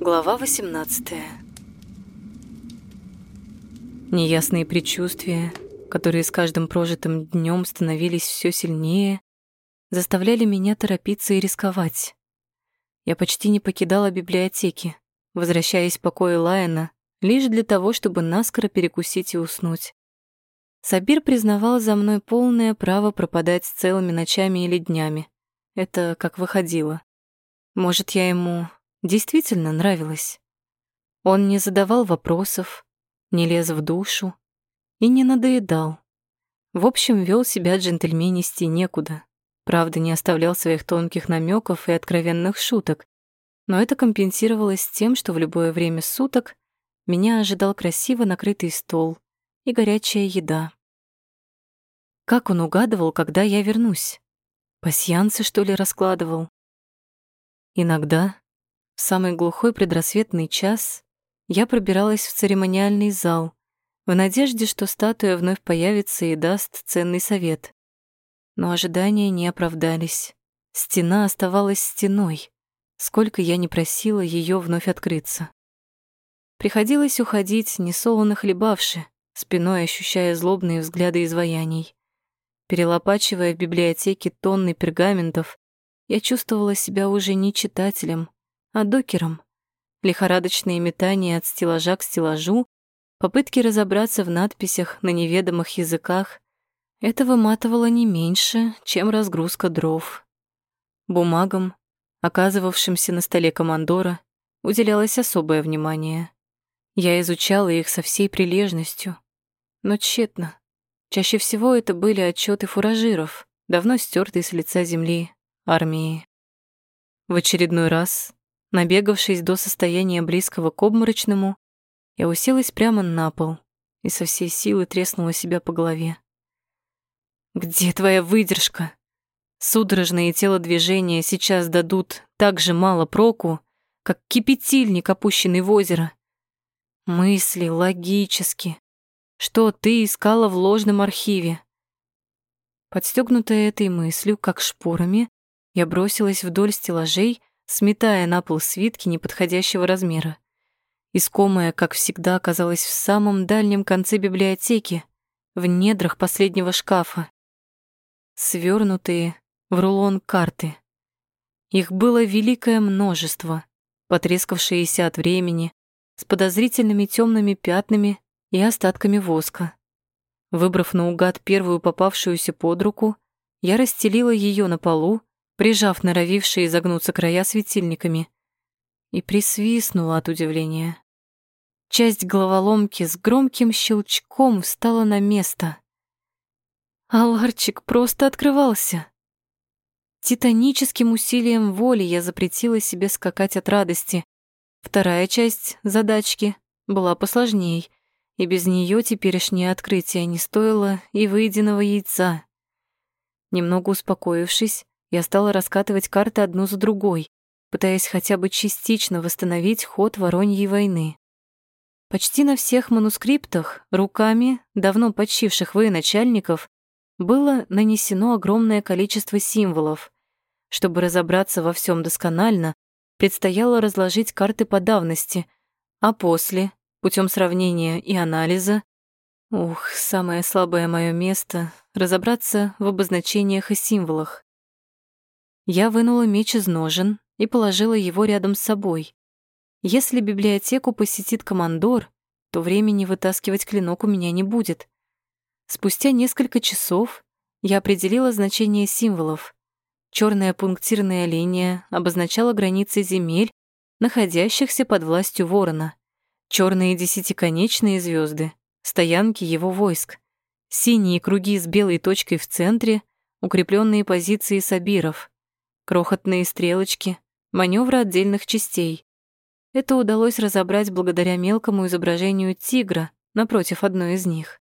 Глава 18 Неясные предчувствия, которые с каждым прожитым днем становились все сильнее, заставляли меня торопиться и рисковать. Я почти не покидала библиотеки, возвращаясь в покои Лайена лишь для того, чтобы наскоро перекусить и уснуть. Сабир признавал за мной полное право пропадать целыми ночами или днями. Это как выходило. Может, я ему действительно нравилась. Он не задавал вопросов, не лез в душу и не надоедал. В общем, вел себя джентльменисти некуда. Правда, не оставлял своих тонких намеков и откровенных шуток, но это компенсировалось тем, что в любое время суток меня ожидал красиво накрытый стол и горячая еда. Как он угадывал, когда я вернусь? Пасьянцы, что ли, раскладывал? Иногда, в самый глухой предрассветный час, я пробиралась в церемониальный зал в надежде, что статуя вновь появится и даст ценный совет. Но ожидания не оправдались. Стена оставалась стеной, сколько я не просила ее вновь открыться. Приходилось уходить, несолоно хлебавши, спиной ощущая злобные взгляды изваяний. Перелопачивая в библиотеке тонны пергаментов, я чувствовала себя уже не читателем, а докером. Лихорадочные метания от стеллажа к стеллажу, попытки разобраться в надписях на неведомых языках — это выматывало не меньше, чем разгрузка дров. Бумагам, оказывавшимся на столе командора, уделялось особое внимание. Я изучала их со всей прилежностью, но тщетно. Чаще всего это были отчеты фуражиров, давно стертые с лица земли, армии. В очередной раз, набегавшись до состояния близкого к обморочному, я уселась прямо на пол и со всей силы треснула себя по голове. «Где твоя выдержка?» Судорожные телодвижения сейчас дадут так же мало проку, как кипятильник, опущенный в озеро. Мысли логически. Что ты искала в ложном архиве? Подстегнутая этой мыслью, как шпорами, я бросилась вдоль стеллажей, сметая на пол свитки неподходящего размера. Искомая, как всегда, оказалась в самом дальнем конце библиотеки, в недрах последнего шкафа. Свернутые, в рулон карты. Их было великое множество, потрескавшиеся от времени, с подозрительными темными пятнами и остатками воска. Выбрав наугад первую попавшуюся под руку, я расстелила ее на полу, прижав норовившие изогнуться края светильниками, и присвистнула от удивления. Часть головоломки с громким щелчком встала на место. Аларчик просто открывался. Титаническим усилием воли я запретила себе скакать от радости. Вторая часть задачки была посложней, и без нее теперешнее открытие не стоило и выеденного яйца. Немного успокоившись, я стала раскатывать карты одну за другой, пытаясь хотя бы частично восстановить ход Вороньей войны. Почти на всех манускриптах руками давно почивших военачальников было нанесено огромное количество символов. Чтобы разобраться во всем досконально, предстояло разложить карты по давности, а после, путем сравнения и анализа, ух, самое слабое мое место — разобраться в обозначениях и символах. Я вынула меч из ножен и положила его рядом с собой. Если библиотеку посетит командор, то времени вытаскивать клинок у меня не будет. Спустя несколько часов я определила значение символов. Черная пунктирная линия обозначала границы земель, находящихся под властью ворона. Черные десятиконечные звезды — стоянки его войск. Синие круги с белой точкой в центре — укрепленные позиции сабиров. Крохотные стрелочки — маневры отдельных частей. Это удалось разобрать благодаря мелкому изображению тигра напротив одной из них.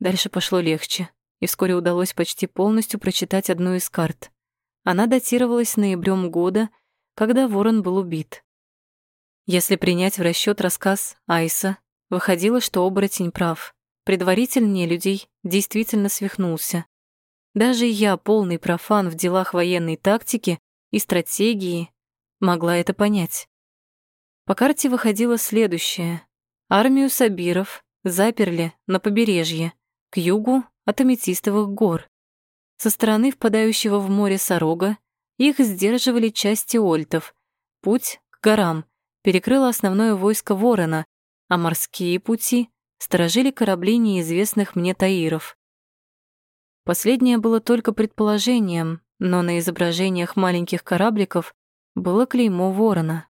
Дальше пошло легче, и вскоре удалось почти полностью прочитать одну из карт. Она датировалась ноябрем года, когда ворон был убит. Если принять в расчет рассказ Айса, выходило, что оборотень прав. Предварительнее людей действительно свихнулся. Даже я, полный профан в делах военной тактики и стратегии, могла это понять. По карте выходило следующее. Армию сабиров заперли на побережье, к югу от Аметистовых гор. Со стороны впадающего в море Сорога их сдерживали части ольтов. Путь к горам перекрыло основное войско Ворона, а морские пути сторожили корабли неизвестных мне таиров. Последнее было только предположением, но на изображениях маленьких корабликов было клеймо ворона.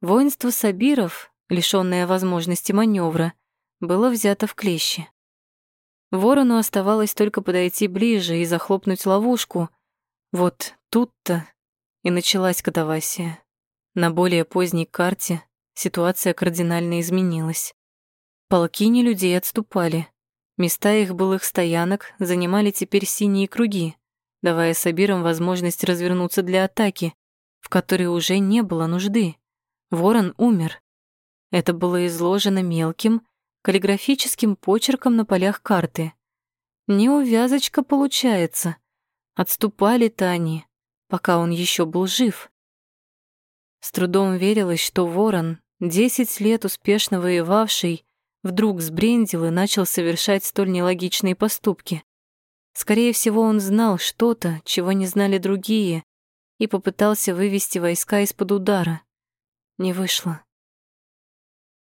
Воинство сабиров, лишённое возможности маневра, было взято в клещи. Ворону оставалось только подойти ближе и захлопнуть ловушку. Вот тут-то и началась катавасия. На более поздней карте ситуация кардинально изменилась. Полки не людей отступали. Места их былых стоянок занимали теперь синие круги, давая Сабирам возможность развернуться для атаки, в которой уже не было нужды. Ворон умер. Это было изложено мелким, каллиграфическим почерком на полях карты. Неувязочка получается. Отступали-то они, пока он еще был жив. С трудом верилось, что ворон, десять лет успешно воевавший, вдруг сбрендил и начал совершать столь нелогичные поступки. Скорее всего, он знал что-то, чего не знали другие, и попытался вывести войска из-под удара. Не вышло.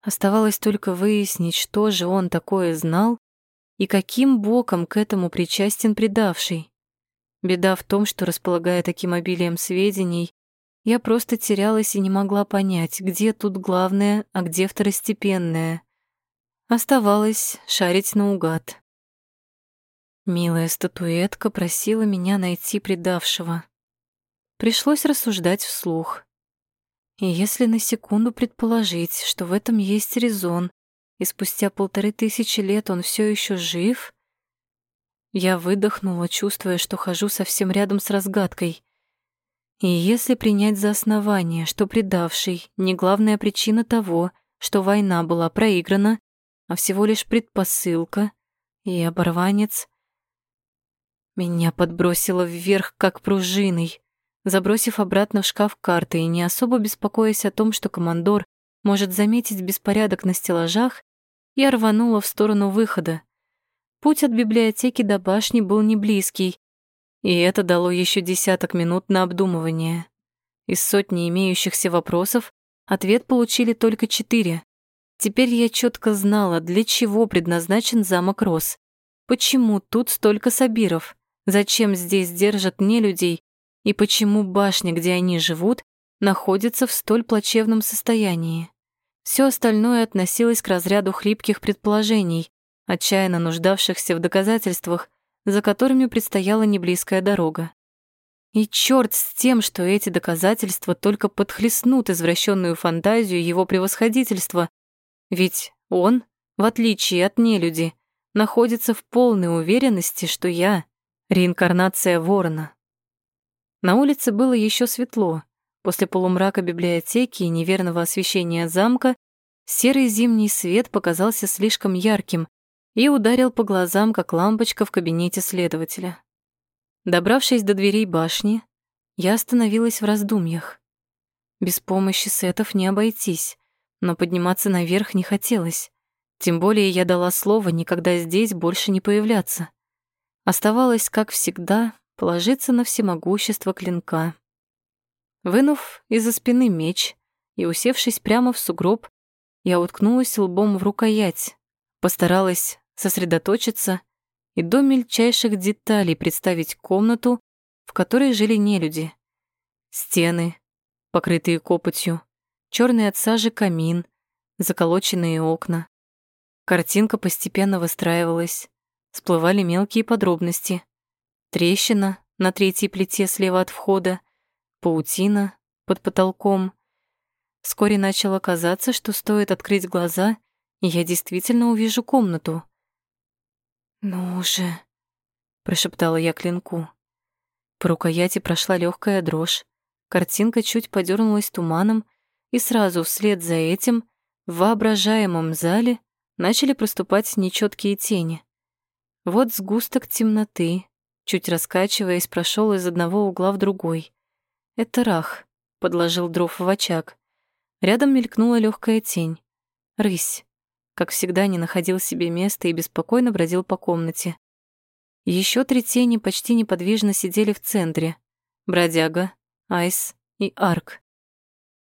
Оставалось только выяснить, что же он такое знал и каким боком к этому причастен предавший. Беда в том, что, располагая таким обилием сведений, я просто терялась и не могла понять, где тут главное, а где второстепенное. Оставалось шарить наугад. Милая статуэтка просила меня найти предавшего. Пришлось рассуждать вслух. И если на секунду предположить, что в этом есть резон, и спустя полторы тысячи лет он все еще жив, я выдохнула, чувствуя, что хожу совсем рядом с разгадкой. И если принять за основание, что предавший не главная причина того, что война была проиграна, а всего лишь предпосылка, и оборванец, меня подбросило вверх, как пружиной забросив обратно в шкаф карты и не особо беспокоясь о том, что командор может заметить беспорядок на стеллажах, я рванула в сторону выхода. Путь от библиотеки до башни был не близкий, и это дало еще десяток минут на обдумывание. Из сотни имеющихся вопросов ответ получили только четыре. Теперь я четко знала, для чего предназначен замок Рос. Почему тут столько сабиров? Зачем здесь держат нелюдей и почему башня, где они живут, находится в столь плачевном состоянии. Все остальное относилось к разряду хлипких предположений, отчаянно нуждавшихся в доказательствах, за которыми предстояла неблизкая дорога. И черт с тем, что эти доказательства только подхлестнут извращенную фантазию его превосходительства, ведь он, в отличие от нелюди, находится в полной уверенности, что я — реинкарнация ворона. На улице было еще светло. После полумрака библиотеки и неверного освещения замка серый зимний свет показался слишком ярким и ударил по глазам, как лампочка в кабинете следователя. Добравшись до дверей башни, я остановилась в раздумьях. Без помощи сетов не обойтись, но подниматься наверх не хотелось. Тем более я дала слово никогда здесь больше не появляться. Оставалось, как всегда, положиться на всемогущество клинка. Вынув из-за спины меч и усевшись прямо в сугроб, я уткнулась лбом в рукоять, постаралась сосредоточиться и до мельчайших деталей представить комнату, в которой жили нелюди. Стены, покрытые копотью, черный от сажи камин, заколоченные окна. Картинка постепенно выстраивалась, всплывали мелкие подробности трещина на третьей плите слева от входа, паутина под потолком. Вскоре начало казаться, что стоит открыть глаза, и я действительно увижу комнату. «Ну же», — прошептала я клинку. По рукояти прошла легкая дрожь, картинка чуть подернулась туманом, и сразу вслед за этим в воображаемом зале начали проступать нечеткие тени. Вот сгусток темноты, чуть раскачиваясь, прошел из одного угла в другой. Это Рах подложил дров в очаг. Рядом мелькнула легкая тень. Рысь, как всегда, не находил себе места и беспокойно бродил по комнате. Еще три тени почти неподвижно сидели в центре. Бродяга, Айс и Арк.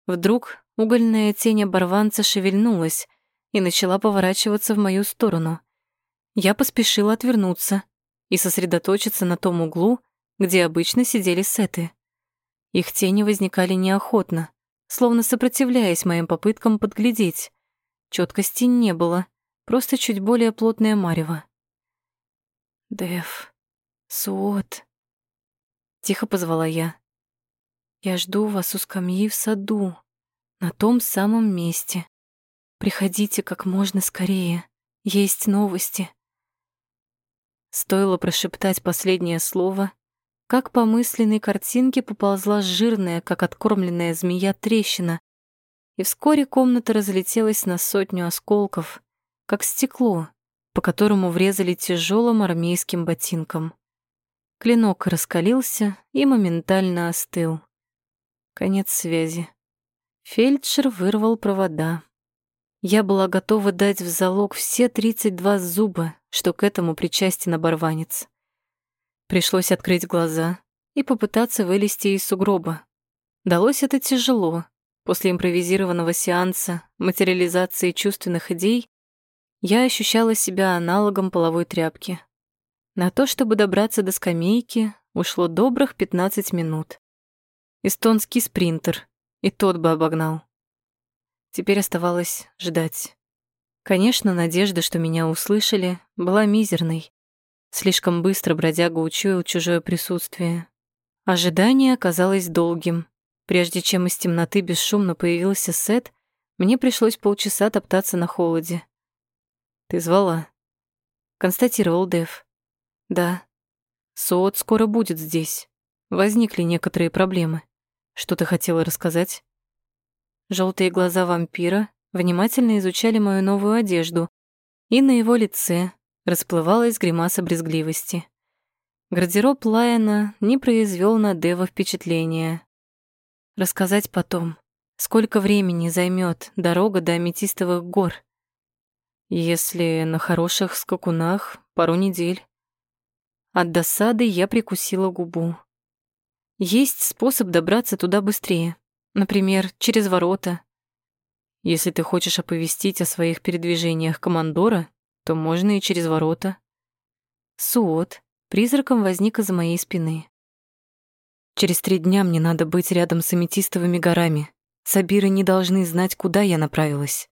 Вдруг угольная тень оборванца шевельнулась и начала поворачиваться в мою сторону. Я поспешила отвернуться и сосредоточиться на том углу, где обычно сидели сеты. Их тени возникали неохотно, словно сопротивляясь моим попыткам подглядеть. Четкости не было, просто чуть более плотное марево. «Дэв, Суот», — тихо позвала я. «Я жду вас у скамьи в саду, на том самом месте. Приходите как можно скорее, есть новости». Стоило прошептать последнее слово, как по мысленной картинке поползла жирная, как откормленная змея, трещина, и вскоре комната разлетелась на сотню осколков, как стекло, по которому врезали тяжелым армейским ботинком. Клинок раскалился и моментально остыл. Конец связи. Фельдшер вырвал провода. Я была готова дать в залог все 32 зуба, что к этому причастен оборванец. Пришлось открыть глаза и попытаться вылезти из сугроба. Далось это тяжело. После импровизированного сеанса материализации чувственных идей я ощущала себя аналогом половой тряпки. На то, чтобы добраться до скамейки, ушло добрых 15 минут. Эстонский спринтер, и тот бы обогнал. Теперь оставалось ждать. Конечно, надежда, что меня услышали, была мизерной. Слишком быстро бродяга учуял чужое присутствие. Ожидание оказалось долгим. Прежде чем из темноты бесшумно появился Сет, мне пришлось полчаса топтаться на холоде. «Ты звала?» — констатировал Дэв. «Да. Соот скоро будет здесь. Возникли некоторые проблемы. Что ты хотела рассказать?» Желтые глаза вампира внимательно изучали мою новую одежду, и на его лице расплывалась гримаса брезгливости. Гардероб Лайена не произвел на Дева впечатления. Рассказать потом, сколько времени займет дорога до Аметистовых гор. Если на хороших скакунах пару недель. От досады я прикусила губу. Есть способ добраться туда быстрее. Например, через ворота. Если ты хочешь оповестить о своих передвижениях командора, то можно и через ворота. Суот призраком возник из-за моей спины. Через три дня мне надо быть рядом с аметистовыми горами. Сабиры не должны знать, куда я направилась.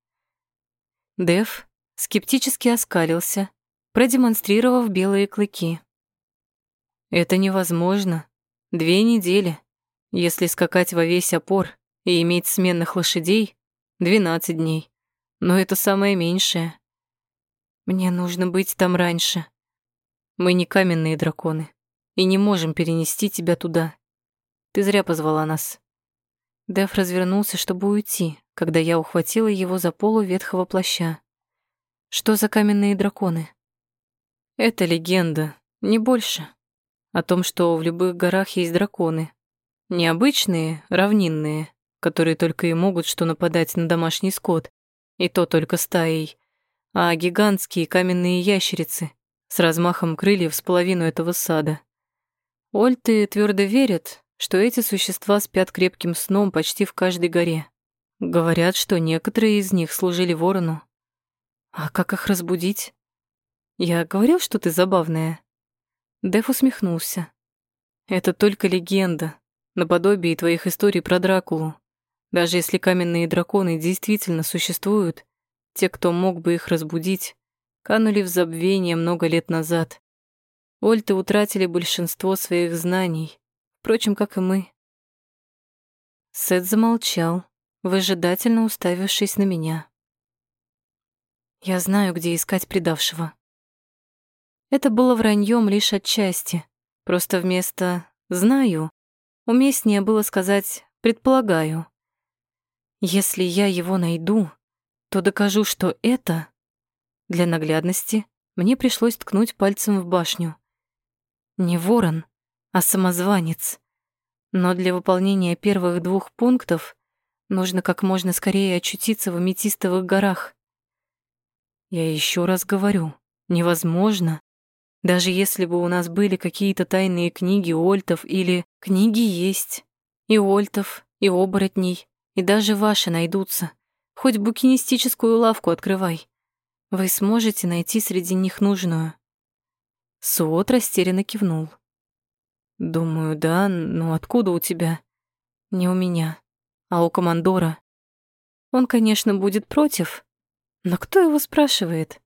Дев скептически оскалился, продемонстрировав белые клыки. Это невозможно. Две недели. Если скакать во весь опор и иметь сменных лошадей, двенадцать дней. Но это самое меньшее. Мне нужно быть там раньше. Мы не каменные драконы и не можем перенести тебя туда. Ты зря позвала нас. Деф развернулся, чтобы уйти, когда я ухватила его за полу ветхого плаща. Что за каменные драконы? Это легенда, не больше. О том, что в любых горах есть драконы. Необычные, равнинные, которые только и могут что нападать на домашний скот, и то только стаей а гигантские каменные ящерицы с размахом крыльев с половину этого сада. Ольты твердо верят, что эти существа спят крепким сном почти в каждой горе. Говорят, что некоторые из них служили ворону. А как их разбудить? Я говорил, что ты забавная. Деф усмехнулся. Это только легенда, наподобие твоих историй про Дракулу. Даже если каменные драконы действительно существуют, те, кто мог бы их разбудить, канули в забвение много лет назад. Ольты утратили большинство своих знаний, впрочем, как и мы. Сет замолчал, выжидательно уставившись на меня. Я знаю, где искать предавшего. Это было враньем лишь отчасти. Просто вместо «знаю» уместнее было сказать «предполагаю». Если я его найду, то докажу, что это... Для наглядности мне пришлось ткнуть пальцем в башню. Не ворон, а самозванец. Но для выполнения первых двух пунктов Нужно как можно скорее очутиться в аметистовых горах. Я еще раз говорю, невозможно. Даже если бы у нас были какие-то тайные книги Ольтов или... Книги есть. И Ольтов, и оборотней, и даже ваши найдутся. Хоть букинистическую лавку открывай. Вы сможете найти среди них нужную. Суот растерянно кивнул. Думаю, да, но откуда у тебя? Не у меня, а у командора. Он, конечно, будет против, но кто его спрашивает?